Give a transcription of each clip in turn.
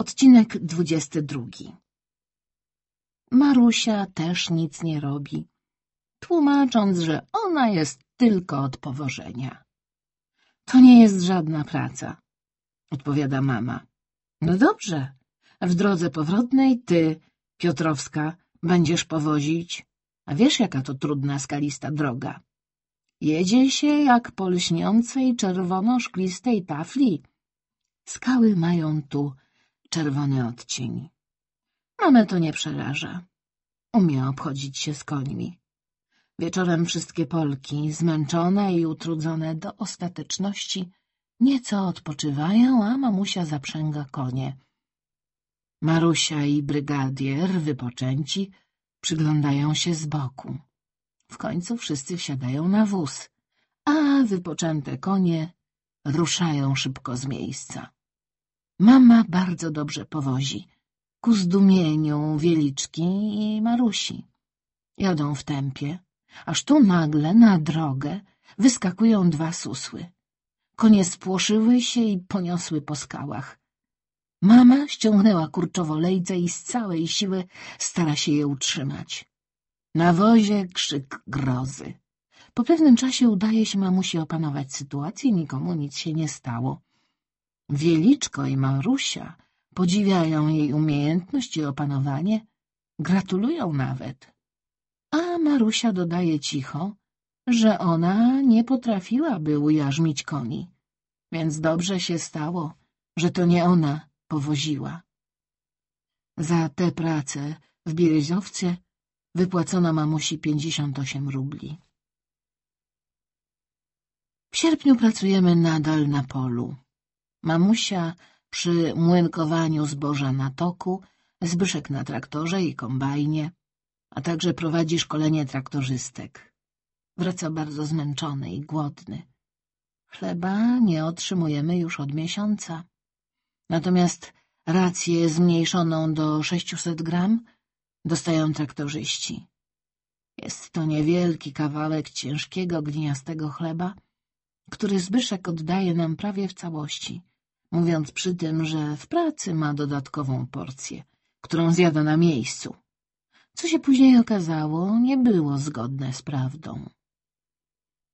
Odcinek dwudziesty drugi Marusia też nic nie robi, tłumacząc, że ona jest tylko od powożenia. To nie jest żadna praca, odpowiada mama. No dobrze, w drodze powrotnej ty, Piotrowska, będziesz powozić, a wiesz, jaka to trudna, skalista droga. Jedzie się jak po lśniącej czerwono-szklistej tafli. Skały mają tu czerwony odcień. Mamę to nie przeraża. Umie obchodzić się z końmi. Wieczorem wszystkie Polki, zmęczone i utrudzone do ostateczności, nieco odpoczywają, a mamusia zaprzęga konie. Marusia i brygadier, wypoczęci, przyglądają się z boku. W końcu wszyscy wsiadają na wóz, a wypoczęte konie ruszają szybko z miejsca. Mama bardzo dobrze powozi, ku zdumieniu Wieliczki i Marusi. Jadą w tempie, aż tu nagle na drogę wyskakują dwa susły. Konie spłoszyły się i poniosły po skałach. Mama ściągnęła kurczowo lejce i z całej siły stara się je utrzymać. Na wozie krzyk grozy. Po pewnym czasie udaje się mamusi opanować sytuację, nikomu nic się nie stało. Wieliczko i Marusia podziwiają jej umiejętność i opanowanie, gratulują nawet. A Marusia dodaje cicho, że ona nie potrafiłaby ujarzmić koni, więc dobrze się stało, że to nie ona powoziła. Za tę pracę w Biereziowce wypłacono mamusi pięćdziesiąt osiem rubli. W sierpniu pracujemy nadal na polu. Mamusia przy młynkowaniu zboża na toku, Zbyszek na traktorze i kombajnie, a także prowadzi szkolenie traktorzystek. Wraca bardzo zmęczony i głodny. Chleba nie otrzymujemy już od miesiąca. Natomiast rację zmniejszoną do 600 gram dostają traktorzyści. Jest to niewielki kawałek ciężkiego, gliniastego chleba, który Zbyszek oddaje nam prawie w całości, mówiąc przy tym, że w pracy ma dodatkową porcję, którą zjada na miejscu. Co się później okazało, nie było zgodne z prawdą.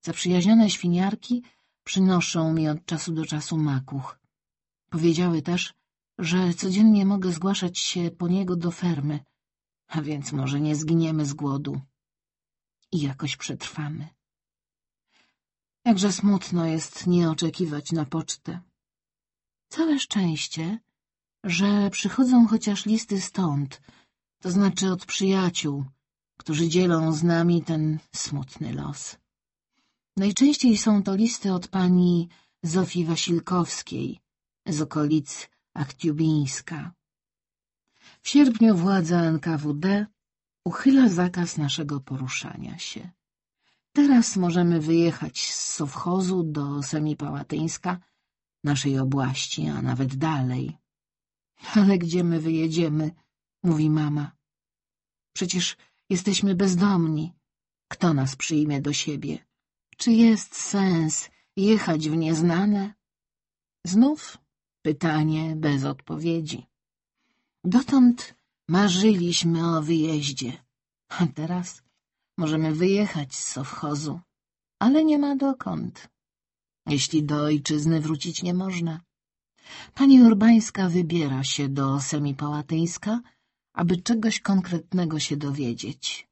Zaprzyjaźnione świniarki przynoszą mi od czasu do czasu makuch. Powiedziały też, że codziennie mogę zgłaszać się po niego do fermy, a więc może nie zginiemy z głodu i jakoś przetrwamy. Jakże smutno jest nie oczekiwać na pocztę. Całe szczęście, że przychodzą chociaż listy stąd, to znaczy od przyjaciół, którzy dzielą z nami ten smutny los. Najczęściej są to listy od pani Zofii Wasilkowskiej z okolic Aktiubińska. W sierpniu władza NKWD uchyla zakaz naszego poruszania się. Teraz możemy wyjechać z Sowchozu do Semipałatyńska, naszej obłaści, a nawet dalej. Ale gdzie my wyjedziemy? mówi mama. Przecież jesteśmy bezdomni. Kto nas przyjmie do siebie? Czy jest sens jechać w nieznane? Znów pytanie bez odpowiedzi. Dotąd marzyliśmy o wyjeździe, a teraz możemy wyjechać z sowchozu, ale nie ma dokąd. Jeśli do ojczyzny wrócić nie można. Pani Urbańska wybiera się do Semipałatyńska, aby czegoś konkretnego się dowiedzieć.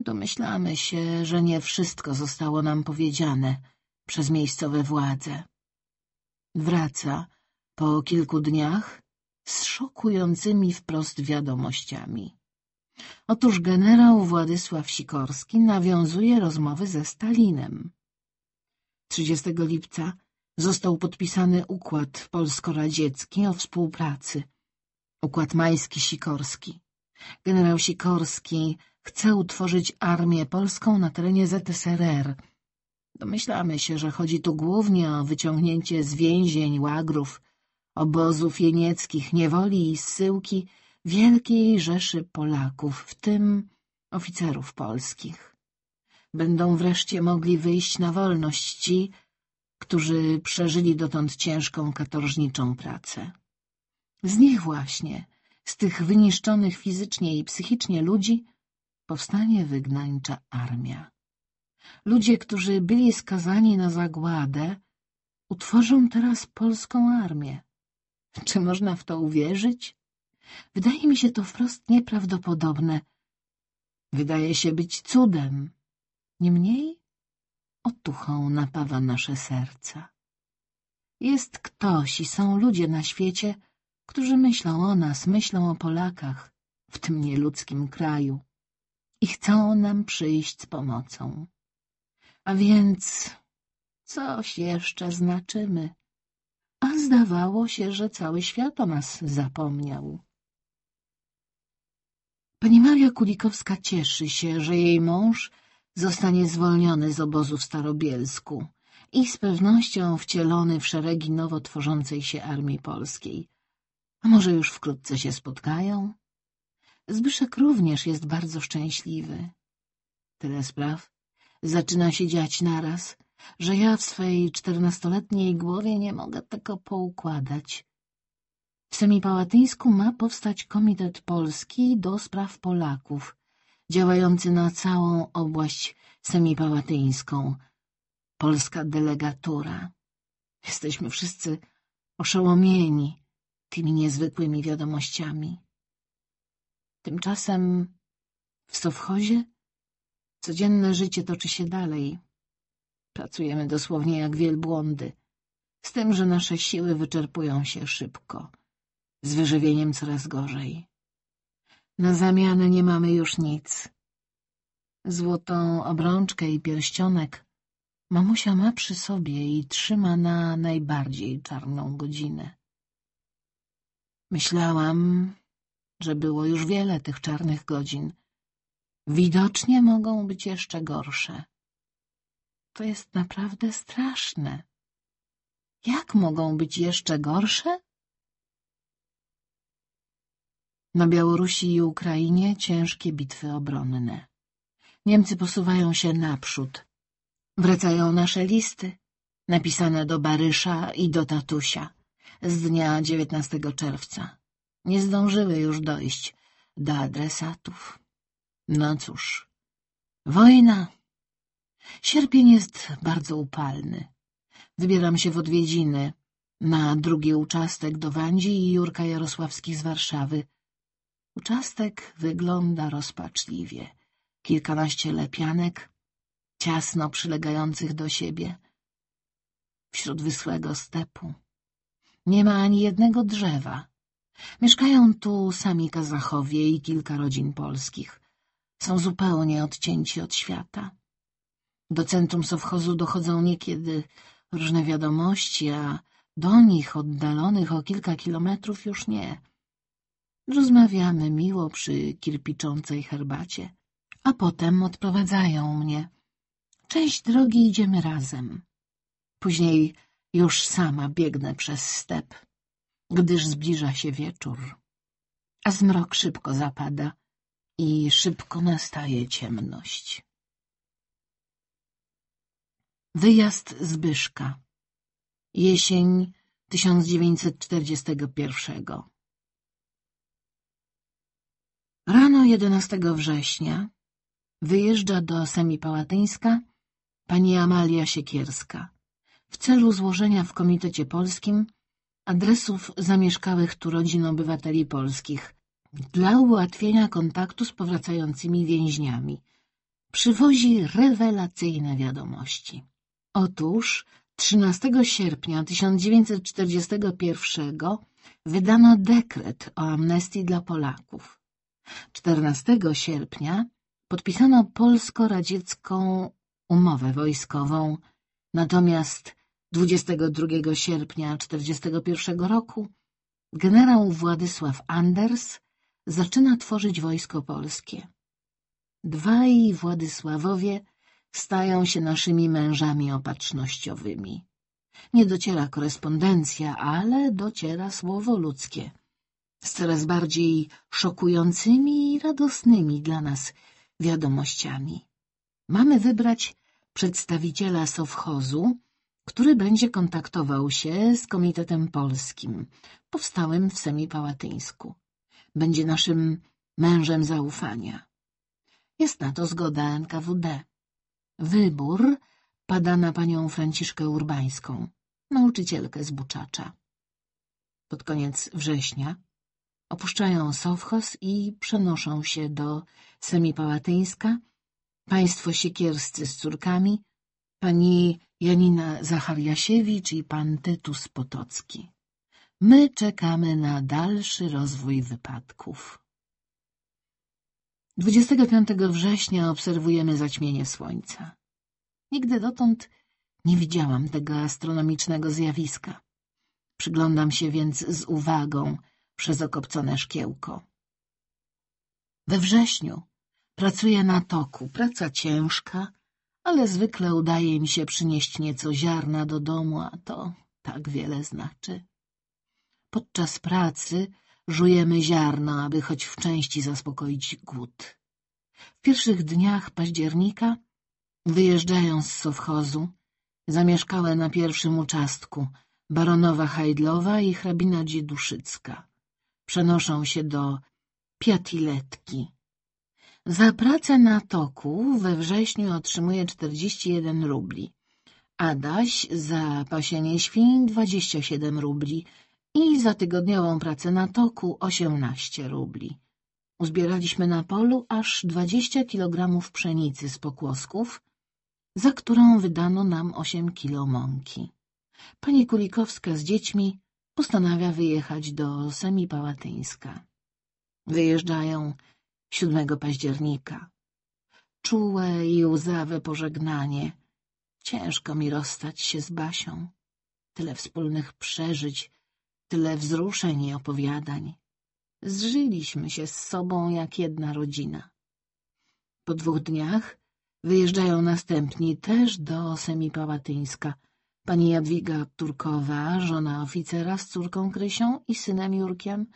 Domyślamy się, że nie wszystko zostało nam powiedziane przez miejscowe władze. Wraca po kilku dniach z szokującymi wprost wiadomościami. Otóż generał Władysław Sikorski nawiązuje rozmowy ze Stalinem. 30 lipca został podpisany układ polsko-radziecki o współpracy. Układ Majski-Sikorski. Generał Sikorski chce utworzyć armię polską na terenie ZSRR. Domyślamy się, że chodzi tu głównie o wyciągnięcie z więzień, łagrów, obozów jenieckich, niewoli i zsyłki wielkiej rzeszy Polaków, w tym oficerów polskich. Będą wreszcie mogli wyjść na wolność ci, którzy przeżyli dotąd ciężką katorżniczą pracę. Z nich właśnie, z tych wyniszczonych fizycznie i psychicznie ludzi, powstanie wygnańcza armia. Ludzie, którzy byli skazani na zagładę, utworzą teraz polską armię. Czy można w to uwierzyć? Wydaje mi się to wprost nieprawdopodobne. Wydaje się być cudem. Niemniej otuchą napawa nasze serca. Jest ktoś i są ludzie na świecie, którzy myślą o nas, myślą o Polakach w tym nieludzkim kraju i chcą nam przyjść z pomocą. A więc coś jeszcze znaczymy. A zdawało się, że cały świat o nas zapomniał. Pani Maria Kulikowska cieszy się, że jej mąż zostanie zwolniony z obozu w Starobielsku i z pewnością wcielony w szeregi nowo tworzącej się Armii Polskiej. A może już wkrótce się spotkają? Zbyszek również jest bardzo szczęśliwy. Tyle spraw zaczyna się dziać naraz, że ja w swej czternastoletniej głowie nie mogę tego poukładać. W Semipałatyńsku ma powstać Komitet Polski do Spraw Polaków, działający na całą obłaść semipałatyńską. Polska delegatura. Jesteśmy wszyscy oszołomieni tymi niezwykłymi wiadomościami. Tymczasem w Sowchozie codzienne życie toczy się dalej. Pracujemy dosłownie jak wielbłądy, z tym, że nasze siły wyczerpują się szybko, z wyżywieniem coraz gorzej. Na zamianę nie mamy już nic. Złotą obrączkę i pierścionek mamusia ma przy sobie i trzyma na najbardziej czarną godzinę. Myślałam, że było już wiele tych czarnych godzin. Widocznie mogą być jeszcze gorsze. To jest naprawdę straszne. Jak mogą być jeszcze gorsze? Na Białorusi i Ukrainie ciężkie bitwy obronne. Niemcy posuwają się naprzód. Wracają nasze listy, napisane do Barysza i do Tatusia z dnia 19 czerwca. Nie zdążyły już dojść do adresatów. No cóż, wojna Sierpień jest bardzo upalny. Wybieram się w odwiedziny na drugi uczastek do Wandzi i Jurka Jarosławskich z Warszawy. Uczastek wygląda rozpaczliwie. Kilkanaście lepianek, ciasno przylegających do siebie. Wśród wysłego stepu. Nie ma ani jednego drzewa. Mieszkają tu sami Kazachowie i kilka rodzin polskich. Są zupełnie odcięci od świata. Do centrum sowchozu dochodzą niekiedy różne wiadomości, a do nich, oddalonych o kilka kilometrów, już nie. Rozmawiamy miło przy kirpiczącej herbacie, a potem odprowadzają mnie. Część drogi idziemy razem. Później już sama biegnę przez step, gdyż zbliża się wieczór, a zmrok szybko zapada i szybko nastaje ciemność. Wyjazd Zbyszka Jesień 1941 Rano 11 września wyjeżdża do Semipałatyńska pani Amalia Siekierska w celu złożenia w Komitecie Polskim adresów zamieszkałych tu rodzin obywateli polskich dla ułatwienia kontaktu z powracającymi więźniami. Przywozi rewelacyjne wiadomości. Otóż 13 sierpnia 1941 wydano dekret o amnestii dla Polaków. 14 sierpnia podpisano polsko-radziecką umowę wojskową, natomiast 22 sierpnia 1941 roku generał Władysław Anders zaczyna tworzyć wojsko polskie. Dwaj Władysławowie stają się naszymi mężami opatrznościowymi. Nie dociera korespondencja, ale dociera słowo ludzkie, z coraz bardziej szokującymi i radosnymi dla nas wiadomościami. Mamy wybrać przedstawiciela sowchozu który będzie kontaktował się z Komitetem Polskim, powstałym w Semipałatyńsku. Będzie naszym mężem zaufania. Jest na to zgoda NKWD. Wybór pada na panią Franciszkę Urbańską, nauczycielkę z Buczacza. Pod koniec września opuszczają Sowchos i przenoszą się do Semipałatyńska państwo siekierscy z córkami, pani Janina Zachariasiewicz i pan Tytus Potocki. My czekamy na dalszy rozwój wypadków. 25 września obserwujemy zaćmienie słońca. Nigdy dotąd nie widziałam tego astronomicznego zjawiska. Przyglądam się więc z uwagą przez okopcone szkiełko. We wrześniu pracuję na toku, praca ciężka, ale zwykle udaje mi się przynieść nieco ziarna do domu, a to tak wiele znaczy. Podczas pracy żujemy ziarno, aby choć w części zaspokoić głód. W pierwszych dniach października, wyjeżdżając z sowchozu, zamieszkałe na pierwszym uczastku baronowa Hajdlowa i hrabina Dzieduszycka. Przenoszą się do Piatiletki. Za pracę na toku we wrześniu otrzymuje 41 rubli, Adaś za pasienie świń 27 rubli i za tygodniową pracę na toku 18 rubli. Uzbieraliśmy na polu aż 20 kilogramów pszenicy z pokłosków, za którą wydano nam 8 kilo mąki. Pani Kulikowska z dziećmi postanawia wyjechać do Semipałatyńska. Wyjeżdżają 7 października. Czułe i łzawe pożegnanie. Ciężko mi rozstać się z Basią. Tyle wspólnych przeżyć, tyle wzruszeń i opowiadań. Zżyliśmy się z sobą jak jedna rodzina. Po dwóch dniach wyjeżdżają następni też do Semipałatyńska. Pani Jadwiga Turkowa, żona oficera z córką Krysią i synem Jurkiem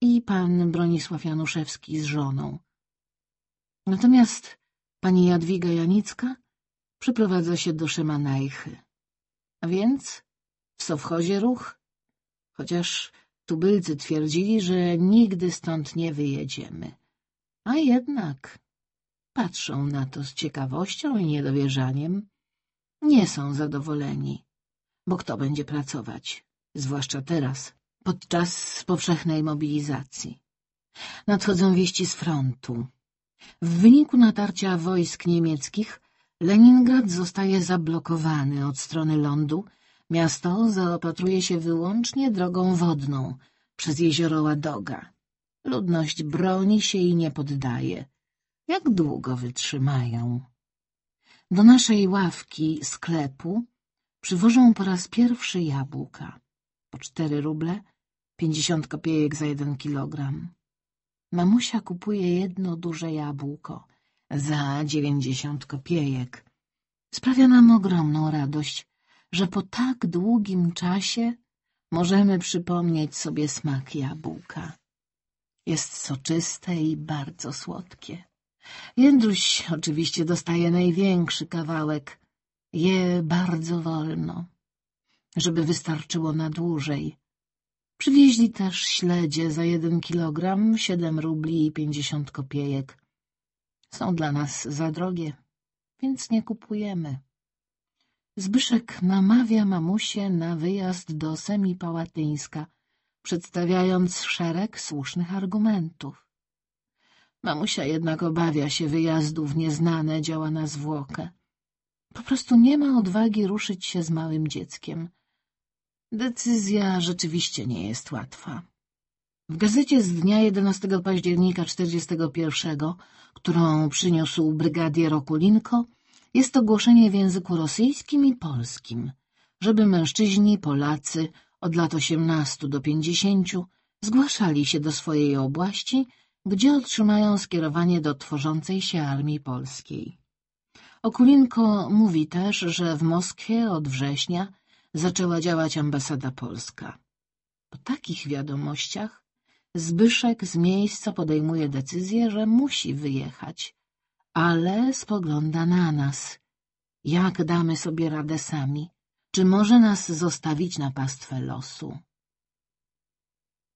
i pan Bronisław Januszewski z żoną. Natomiast pani Jadwiga Janicka przyprowadza się do Szymanajchy. A więc w Sowchozie ruch, chociaż tubylcy twierdzili, że nigdy stąd nie wyjedziemy. A jednak patrzą na to z ciekawością i niedowierzaniem. Nie są zadowoleni, bo kto będzie pracować, zwłaszcza teraz, podczas powszechnej mobilizacji. Nadchodzą wieści z frontu. W wyniku natarcia wojsk niemieckich Leningrad zostaje zablokowany od strony lądu Miasto zaopatruje się wyłącznie drogą wodną przez jezioro Ładoga. Ludność broni się i nie poddaje. Jak długo wytrzymają? Do naszej ławki sklepu przywożą po raz pierwszy jabłka. Po cztery ruble, pięćdziesiąt kopiejek za jeden kilogram. Mamusia kupuje jedno duże jabłko za dziewięćdziesiąt kopiejek. Sprawia nam ogromną radość, że po tak długim czasie możemy przypomnieć sobie smak jabłka. Jest soczyste i bardzo słodkie. Jędruś oczywiście dostaje największy kawałek. Je bardzo wolno, żeby wystarczyło na dłużej. Przywieźli też śledzie za jeden kilogram, siedem rubli i pięćdziesiąt kopiejek. Są dla nas za drogie, więc nie kupujemy. Zbyszek namawia mamusię na wyjazd do Semipałatyńska, przedstawiając szereg słusznych argumentów. Mamusia jednak obawia się wyjazdu w nieznane działa na zwłokę. Po prostu nie ma odwagi ruszyć się z małym dzieckiem. Decyzja rzeczywiście nie jest łatwa. W gazecie z dnia 11 października 41, którą przyniósł brygadier Okulinko, jest ogłoszenie w języku rosyjskim i polskim, żeby mężczyźni Polacy od lat 18 do 50 zgłaszali się do swojej obłaści, gdzie otrzymają skierowanie do tworzącej się armii polskiej. Okulinko mówi też, że w Moskwie od września zaczęła działać ambasada polska. Po takich wiadomościach Zbyszek z miejsca podejmuje decyzję, że musi wyjechać, ale spogląda na nas. Jak damy sobie radę sami? Czy może nas zostawić na pastwę losu?